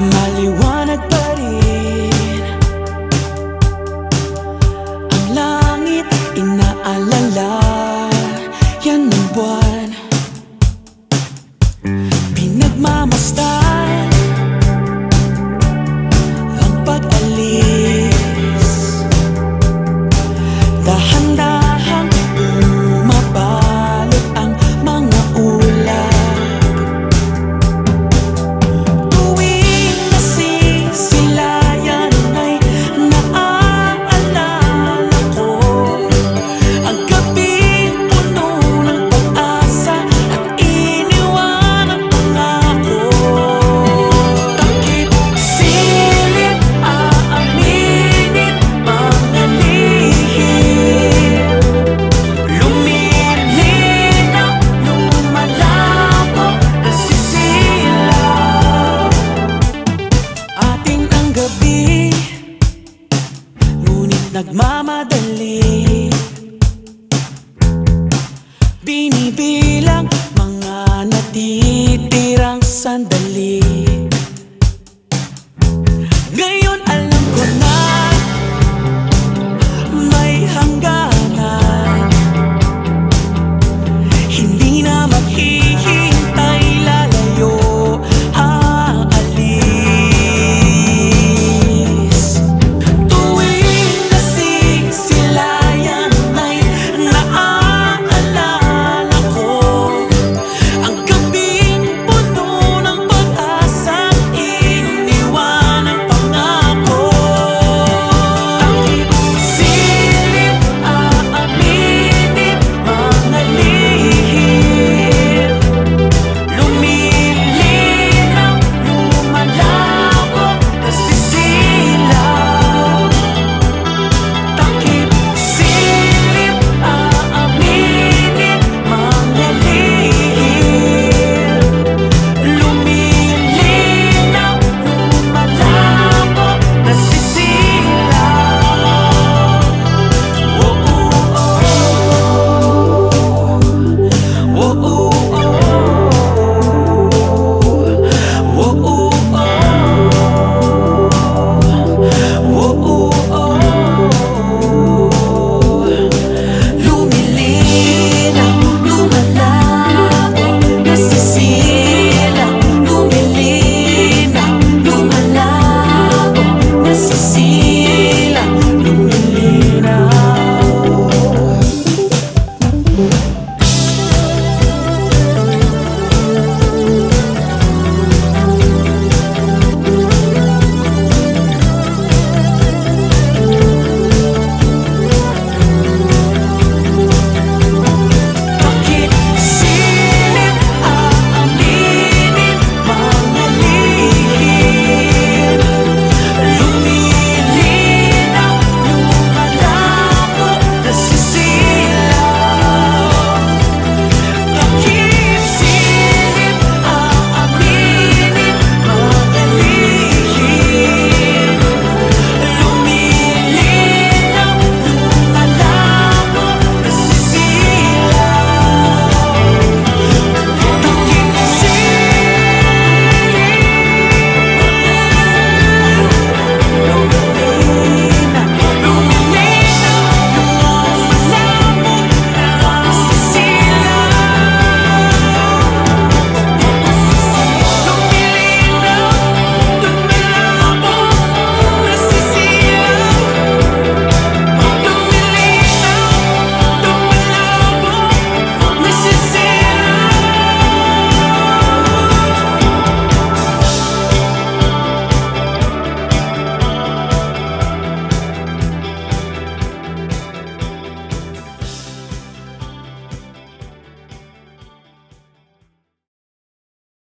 Maliwanag Ang langit inaalala Yan ang buwan. nagmamadali Binibig